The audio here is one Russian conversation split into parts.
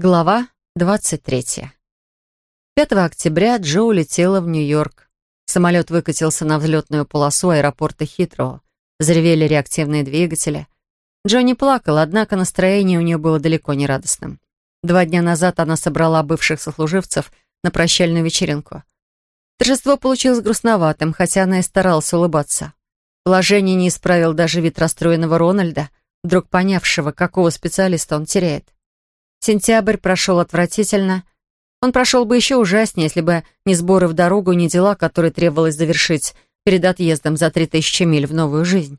Глава 23. 5 октября Джо улетела в Нью-Йорк. Самолет выкатился на взлетную полосу аэропорта Хитроу. Заревели реактивные двигатели. Джо не плакала, однако настроение у нее было далеко не радостным. Два дня назад она собрала бывших сослуживцев на прощальную вечеринку. Торжество получилось грустноватым, хотя она и старалась улыбаться. Положение не исправил даже вид расстроенного Рональда, вдруг понявшего, какого специалиста он теряет. Сентябрь прошел отвратительно. Он прошел бы еще ужаснее, если бы не сборы в дорогу, не дела, которые требовалось завершить перед отъездом за три тысячи миль в новую жизнь.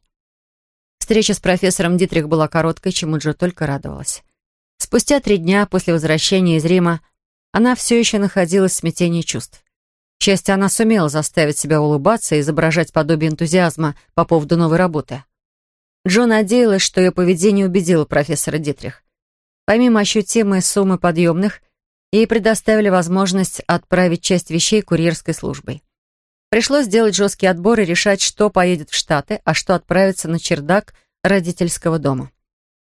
Встреча с профессором Дитрих была короткой, чему Джо только радовалась. Спустя три дня после возвращения из Рима она все еще находилась в смятении чувств. К счастью, она сумела заставить себя улыбаться и изображать подобие энтузиазма по поводу новой работы. Джо надеялась, что ее поведение убедило профессора Дитрих. Помимо ощутимой суммы подъемных, ей предоставили возможность отправить часть вещей курьерской службой. Пришлось сделать жесткий отбор и решать, что поедет в Штаты, а что отправится на чердак родительского дома.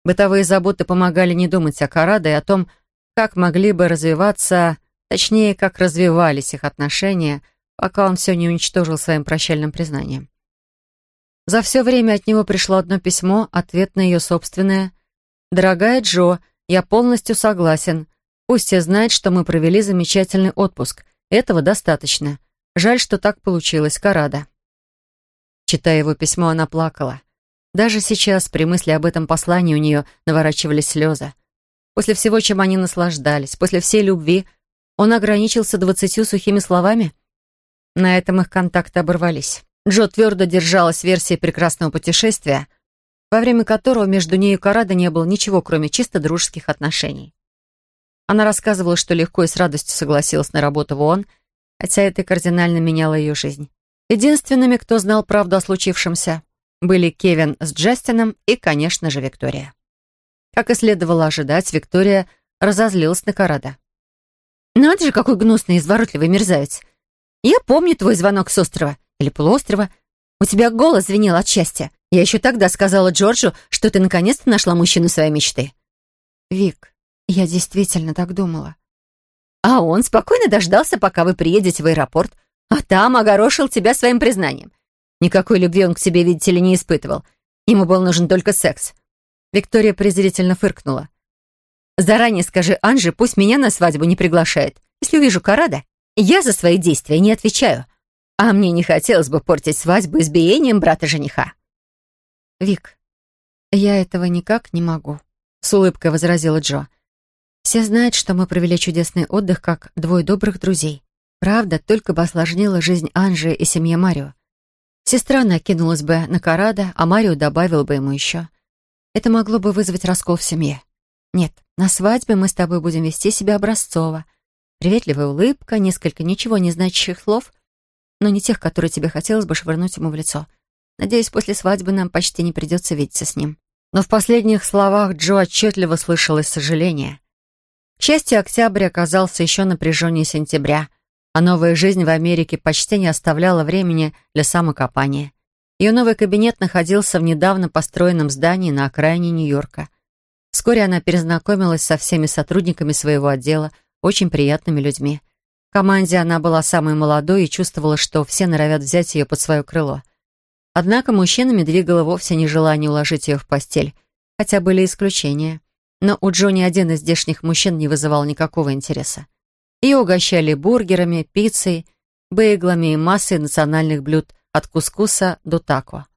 Бытовые заботы помогали не думать о Карадо и о том, как могли бы развиваться, точнее, как развивались их отношения, пока он все не уничтожил своим прощальным признанием. За все время от него пришло одно письмо, ответ на ее собственное. «Дорогая Джо, я полностью согласен. Пусть все знают, что мы провели замечательный отпуск. Этого достаточно. Жаль, что так получилось, Карада. Читая его письмо, она плакала. Даже сейчас, при мысли об этом послании, у нее наворачивались слезы. После всего, чем они наслаждались, после всей любви, он ограничился двадцатью сухими словами. На этом их контакты оборвались. Джо твердо держалась версии прекрасного путешествия, во время которого между ней и Карадо не было ничего, кроме чисто дружеских отношений. Она рассказывала, что легко и с радостью согласилась на работу в ООН, хотя это кардинально меняло ее жизнь. Единственными, кто знал правду о случившемся, были Кевин с Джастином и, конечно же, Виктория. Как и следовало ожидать, Виктория разозлилась на Карада. «Надо же, какой гнусный и изворотливый мерзавец! Я помню твой звонок с острова или полуострова. У тебя голос звенел от счастья. Я еще тогда сказала Джорджу, что ты наконец-то нашла мужчину своей мечты». «Вик, я действительно так думала». «А он спокойно дождался, пока вы приедете в аэропорт, а там огорошил тебя своим признанием. Никакой любви он к тебе, видите ли, не испытывал. Ему был нужен только секс». Виктория презрительно фыркнула. «Заранее скажи Анже, пусть меня на свадьбу не приглашает. Если увижу Карада, я за свои действия не отвечаю. А мне не хотелось бы портить свадьбу избиением брата-жениха». «Вик, я этого никак не могу», — с улыбкой возразила Джо. «Все знают, что мы провели чудесный отдых как двое добрых друзей. Правда, только бы осложнила жизнь Анжи и семье Марио. Сестра накинулась бы на Карада, а Марио добавил бы ему еще. Это могло бы вызвать раскол в семье. Нет, на свадьбе мы с тобой будем вести себя образцово. Приветливая улыбка, несколько ничего не значащих слов, но не тех, которые тебе хотелось бы швырнуть ему в лицо. Надеюсь, после свадьбы нам почти не придется видеться с ним». Но в последних словах Джо отчетливо слышалось сожаление. К счастью, октябрь оказался еще напряженнее сентября, а новая жизнь в Америке почти не оставляла времени для самокопания. Ее новый кабинет находился в недавно построенном здании на окраине Нью-Йорка. Вскоре она перезнакомилась со всеми сотрудниками своего отдела, очень приятными людьми. Команде она была самой молодой и чувствовала, что все норовят взять ее под свое крыло — Однако мужчинами двигало вовсе не желание уложить ее в постель, хотя были исключения. Но у Джо ни один из здешних мужчин не вызывал никакого интереса. Ее угощали бургерами, пиццей, бейглами и массой национальных блюд от кускуса до тако.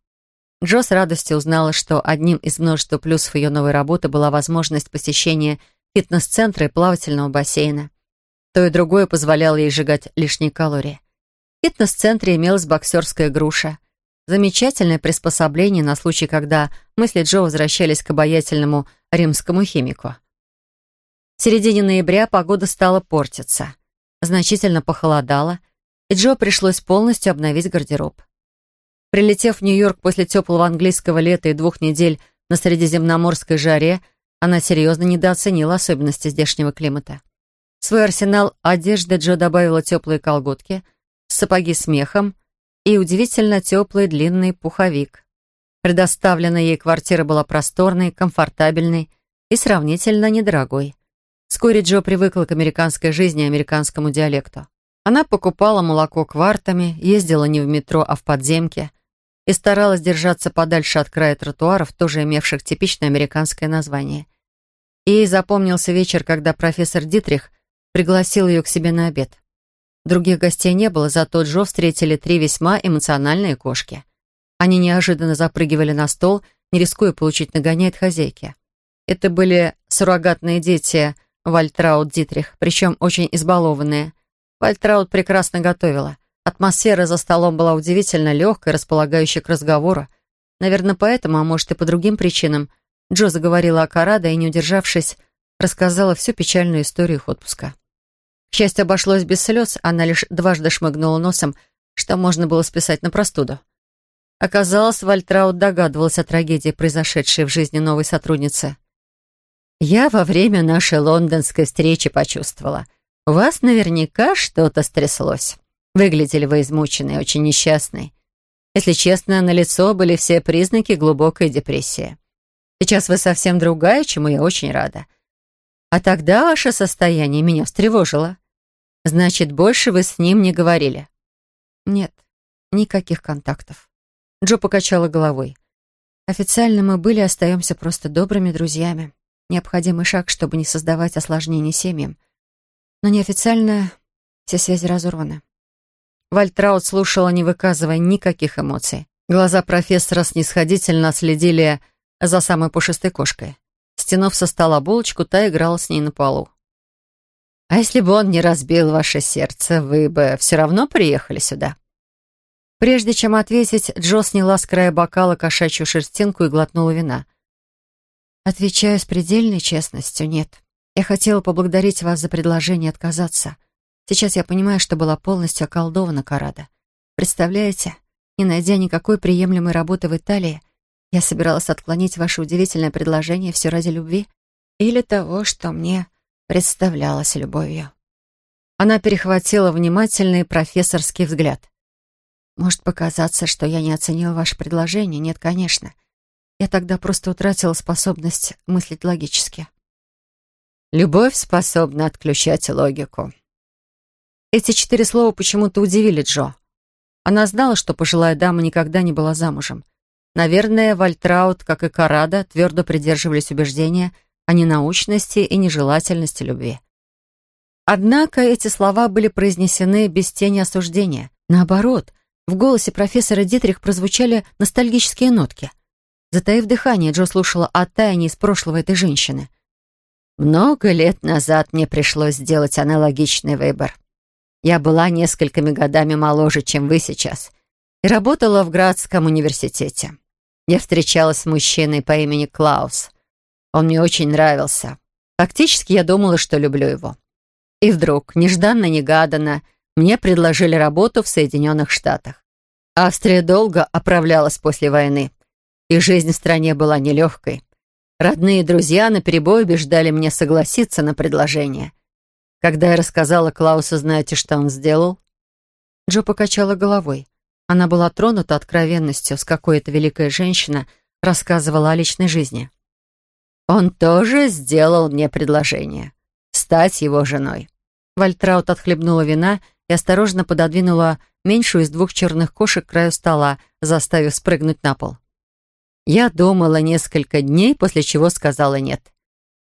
Джо с радостью узнала, что одним из множества плюсов ее новой работы была возможность посещения фитнес-центра и плавательного бассейна. То и другое позволяло ей сжигать лишние калории. В фитнес-центре имелась боксерская груша, Замечательное приспособление на случай, когда мысли Джо возвращались к обаятельному римскому химику. В середине ноября погода стала портиться. Значительно похолодало, и Джо пришлось полностью обновить гардероб. Прилетев в Нью-Йорк после теплого английского лета и двух недель на средиземноморской жаре, она серьезно недооценила особенности здешнего климата. В свой арсенал одежды Джо добавила теплые колготки, сапоги с мехом, и удивительно теплый длинный пуховик. Предоставленная ей квартира была просторной, комфортабельной и сравнительно недорогой. Вскоре Джо привыкла к американской жизни и американскому диалекту. Она покупала молоко квартами, ездила не в метро, а в подземке и старалась держаться подальше от края тротуаров, тоже имевших типичное американское название. Ей запомнился вечер, когда профессор Дитрих пригласил ее к себе на обед. Других гостей не было, зато Джо встретили три весьма эмоциональные кошки. Они неожиданно запрыгивали на стол, не рискуя получить нагоняй от хозяйки. Это были суррогатные дети Вальтраут Дитрих, причем очень избалованные. Вальтраут прекрасно готовила. Атмосфера за столом была удивительно легкой, располагающей к разговору. Наверное, поэтому, а может и по другим причинам, Джо заговорила о Карадо и, не удержавшись, рассказала всю печальную историю их отпуска. К счастью, обошлось без слез, она лишь дважды шмыгнула носом, что можно было списать на простуду. Оказалось, Вальтраут догадывалась о трагедии, произошедшей в жизни новой сотрудницы. «Я во время нашей лондонской встречи почувствовала. У вас наверняка что-то стряслось. Выглядели вы измученной, очень несчастной. Если честно, налицо были все признаки глубокой депрессии. Сейчас вы совсем другая, чему я очень рада. А тогда ваше состояние меня встревожило. Значит, больше вы с ним не говорили? Нет, никаких контактов. Джо покачала головой. Официально мы были и остаемся просто добрыми друзьями. Необходимый шаг, чтобы не создавать осложнений семьям. Но неофициально все связи разорваны. Вальтраут слушала, не выказывая никаких эмоций. Глаза профессора снисходительно следили за самой пушистой кошкой. Стянув со стола булочку, та играла с ней на полу. «А если бы он не разбил ваше сердце, вы бы все равно приехали сюда?» Прежде чем ответить, Джо сняла с края бокала кошачью шерстинку и глотнула вина. «Отвечаю с предельной честностью, нет. Я хотела поблагодарить вас за предложение отказаться. Сейчас я понимаю, что была полностью околдована Карада. Представляете, не найдя никакой приемлемой работы в Италии, я собиралась отклонить ваше удивительное предложение все ради любви или того, что мне представлялось любовью». Она перехватила внимательный профессорский взгляд. Может показаться, что я не оценила ваше предложение. Нет, конечно. Я тогда просто утратила способность мыслить логически. Любовь способна отключать логику. Эти четыре слова почему-то удивили Джо. Она знала, что пожилая дама никогда не была замужем. Наверное, Вальтраут, как и Карадо, твердо придерживалась убеждения о ненаучности и нежелательности любви. Однако эти слова были произнесены без тени осуждения. Наоборот, в голосе профессора Дитрих прозвучали ностальгические нотки. Затаив дыхание, Джо слушала о тайне из прошлого этой женщины. «Много лет назад мне пришлось сделать аналогичный выбор. Я была несколькими годами моложе, чем вы сейчас, и работала в Градском университете. Я встречалась с мужчиной по имени Клаус. Он мне очень нравился. Фактически я думала, что люблю его. И вдруг, нежданно-негаданно, мне предложили работу в Соединенных Штатах. Австрия долго оправлялась после войны, и жизнь в стране была нелегкой. Родные и друзья наперебой убеждали меня согласиться на предложение. Когда я рассказала Клаусу, знаете, что он сделал? Джо покачала головой. Она была тронута откровенностью, с какой эта великая женщина рассказывала о личной жизни. Он тоже сделал мне предложение. Стать его женой. Вальтраут отхлебнула вина и осторожно пододвинула меньшую из двух черных кошек к краю стола, заставив спрыгнуть на пол. Я думала несколько дней, после чего сказала нет.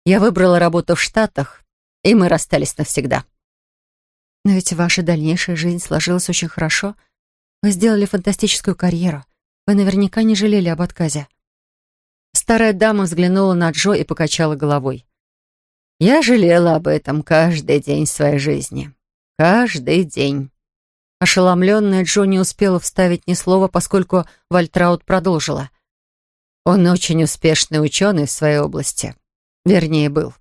Я выбрала работу в Штатах, и мы расстались навсегда. Но ведь ваша дальнейшая жизнь сложилась очень хорошо. Вы сделали фантастическую карьеру. Вы наверняка не жалели об отказе. Старая дама взглянула на Джо и покачала головой. Я жалела об этом каждый день своей жизни. Каждый день. Ошеломленная Джо не успела вставить ни слова, поскольку Вальтраут продолжила. Он очень успешный ученый в своей области. Вернее, был.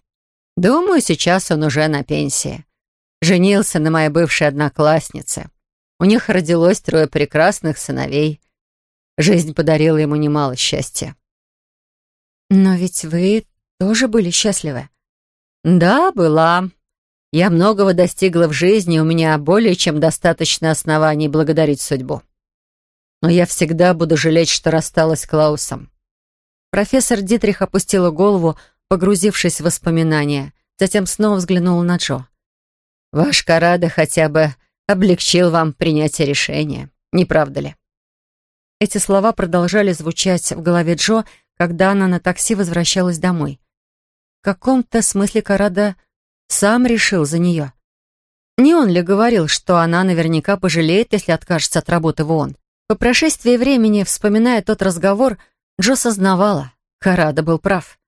Думаю, сейчас он уже на пенсии. Женился на моей бывшей однокласснице. У них родилось трое прекрасных сыновей. Жизнь подарила ему немало счастья. «Но ведь вы тоже были счастливы?» «Да, была. Я многого достигла в жизни, у меня более чем достаточно оснований благодарить судьбу. Но я всегда буду жалеть, что рассталась с Клаусом. Профессор Дитрих опустила голову, погрузившись в воспоминания. затем снова взглянула на Джо. «Ваш Карада хотя бы облегчил вам принятие решения, не правда ли?» Эти слова продолжали звучать в голове Джо, когда она на такси возвращалась домой. В каком-то смысле Карада сам решил за нее. Не он ли говорил, что она наверняка пожалеет, если откажется от работы в ООН? По прошествии времени, вспоминая тот разговор, Джо сознавала, Карада был прав.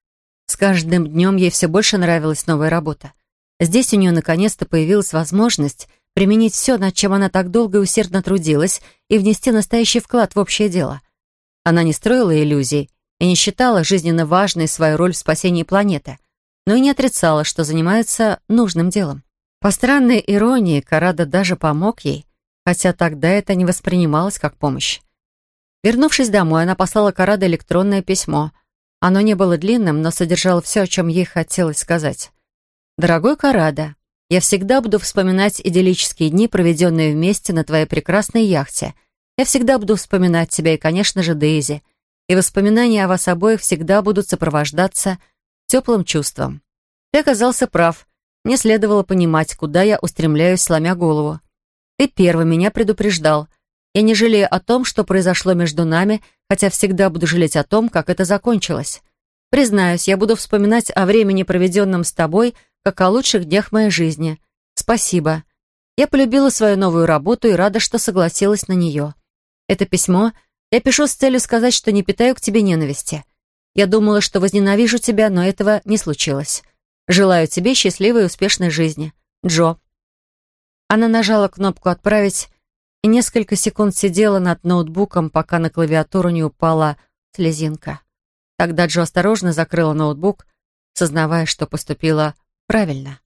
С каждым днем ей все больше нравилась новая работа. Здесь у нее наконец-то появилась возможность применить все, над чем она так долго и усердно трудилась, и внести настоящий вклад в общее дело. Она не строила иллюзий и не считала жизненно важной свою роль в спасении планеты, но и не отрицала, что занимается нужным делом. По странной иронии, Карада даже помог ей, хотя тогда это не воспринималось как помощь. Вернувшись домой, она послала Караде электронное письмо. Оно не было длинным, но содержало все, о чем ей хотелось сказать. «Дорогой Карада, я всегда буду вспоминать идиллические дни, проведенные вместе на твоей прекрасной яхте. Я всегда буду вспоминать тебя и, конечно же, Дейзи. И воспоминания о вас обоих всегда будут сопровождаться теплым чувством. Ты оказался прав. Мне следовало понимать, куда я устремляюсь, сломя голову. Ты первый меня предупреждал. Я не жалею о том, что произошло между нами, хотя всегда буду жалеть о том, как это закончилось. Признаюсь, я буду вспоминать о времени, проведенном с тобой, как о лучших днях моей жизни. Спасибо. Я полюбила свою новую работу и рада, что согласилась на нее. Это письмо я пишу с целью сказать, что не питаю к тебе ненависти. Я думала, что возненавижу тебя, но этого не случилось. Желаю тебе счастливой и успешной жизни. Джо. Она нажала кнопку «Отправить» и несколько секунд сидела над ноутбуком, пока на клавиатуру не упала слезинка. Тогда Джо осторожно закрыла ноутбук, сознавая, что поступила правильно.